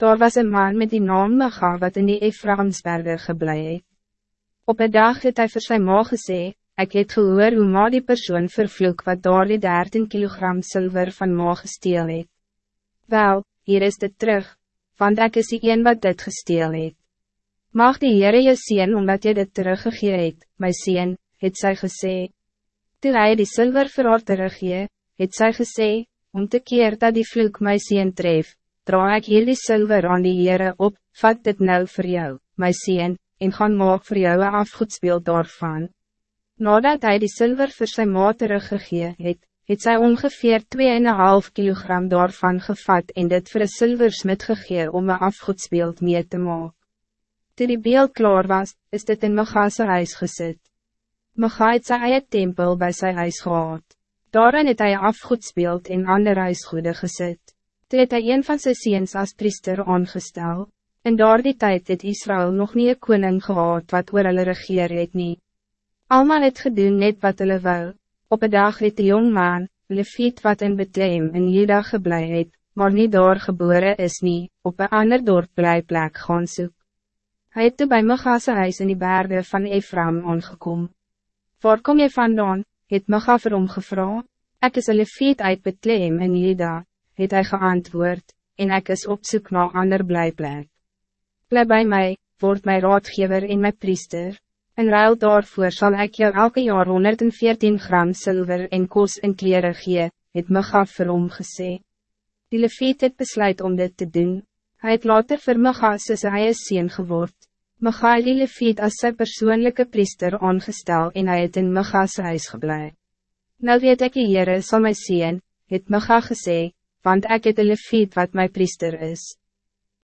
Daar was een man met die naam Micha wat in die Ephraimsberge geblei het. Op een dag het hy vir sy ma gesê, ek het gehoor hoe ma die persoon vervloek wat daar die 13 kilogram zilver van ma gesteel het. Wel, hier is dit terug, want ek is die een wat dit gesteel het. Mag die Heere jou sien omdat jy dit teruggegee het, my sien, het sy gesê. Toe hy die zilver vir haar teruggee, het sy gesê, om te keer dat die vloek my sien tref, draai ek hier die zilver aan die Heere op, vat dit nou voor jou, my sien, en gaan maak voor jou een afgoedsbeeld daarvan. Nadat hij die zilver voor zijn maat teruggegee het, het sy ongeveer 2,5 kilogram daarvan gevat en dit voor een zilversmid gegee om een afgoedsbeeld mee te maken. Toen die beeld klaar was, is dit in Megase huis gezet. Mega het sy eie tempel bij zijn huis gehad. Daarin het hy afgoedsbeeld en ander huisgoede gezet. Toe het hy een van sy seens as priester aangestel. In daar die tijd het Israël nog niet een koning gehad wat oor hulle regeer het nie. Almal het gedoen net wat hulle wou. Op een dag het die jong man, Lefiet wat in Bethlehem in Juda geblei het, maar niet daar geboren is nie, op een ander dorp plek gaan soek. Hij het toe by Megase huis in die bergen van Ephraim aangekom. Waar kom je vandaan, het Mega vir hom gevra? Ek is een Lefiet uit Bethlehem in Juda, het hij geantwoord, en ik is op zoek naar ander blijplek. Blijf bij mij, word mijn raadgever en mijn priester. En ruil daarvoor zal ik jou elke jaar 114 gram zilver en koos en kleren gee, het gaf vir hom gesê. Die leviet het besluit om dit te doen. Hij het later vir Mega soos hy is sien geword. Mega het die leviet as sy persoonlijke priester aangestel en hij het in Mega's huis geblei. Nou weet ek die Heere sal my sien, het Mega gesê, want ik het een leviet wat mijn priester is.